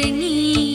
ah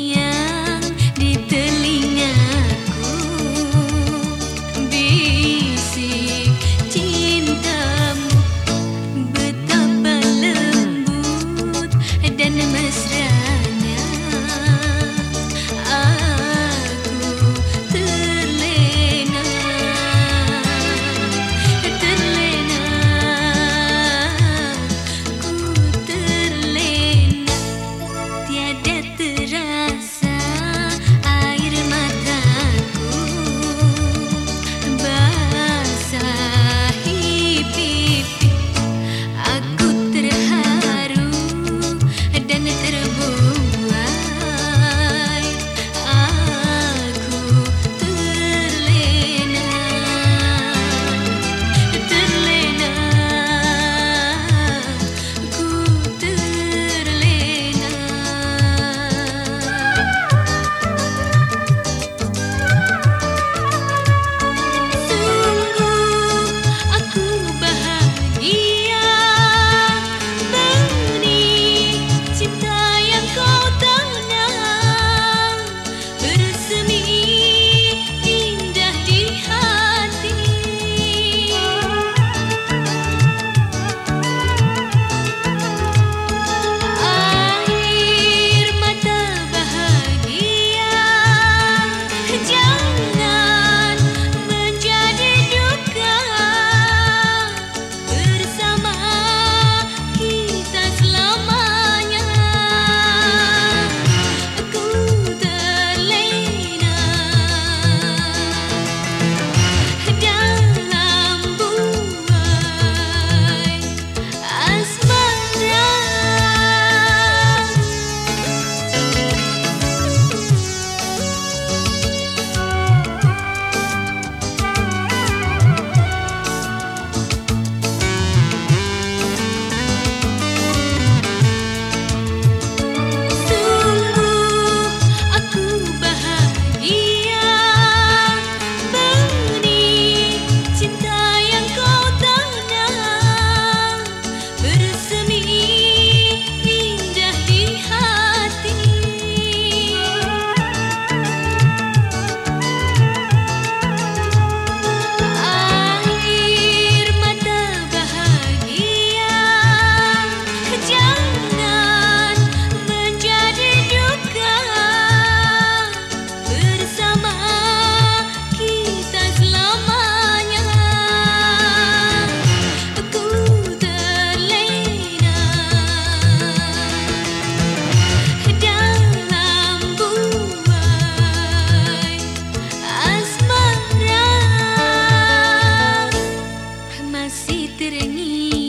terengin